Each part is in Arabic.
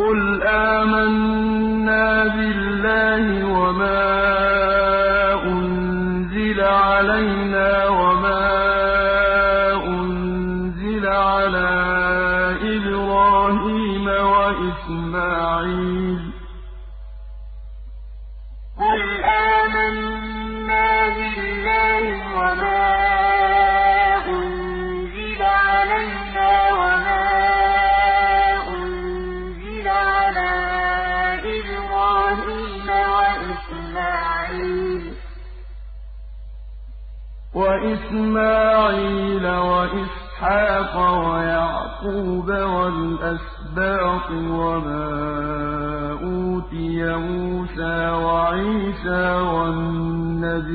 قُلْ آمَنَّا بِاللَّهِ وَمَا أُنزِلَ عَلَيْنَا وَمَا وَإِسْحَاقَ وَيَعْقُوبَ وَالْأَسْبَاطِ وَمَا أُوتِيَ مُوسَىٰ وَعِيسَىٰ وَالنَّبِيُّونَ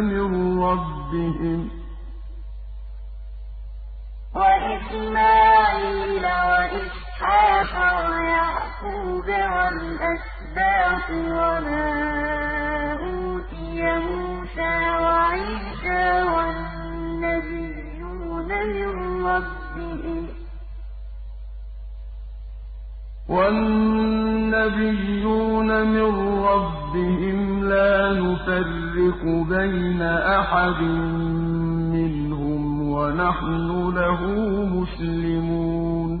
مِن رَّبِّهِمْ ۖ وَإِسْمَاعِيلَ وَإِسْحَاقَ وَيَعْقُوبَ وَالْأَسْبَاطِ وَمَا وَالنَّبِيُّونَ مِن رَّبِّهِمْ ۖ وَالنَّبِيُّونَ مِن رَّبِّهِمْ لَا نُفَرِّقُ بَيْنَ أَحَدٍ مِّنْهُمْ وَنَحْنُ لَهُ مُسْلِمُونَ.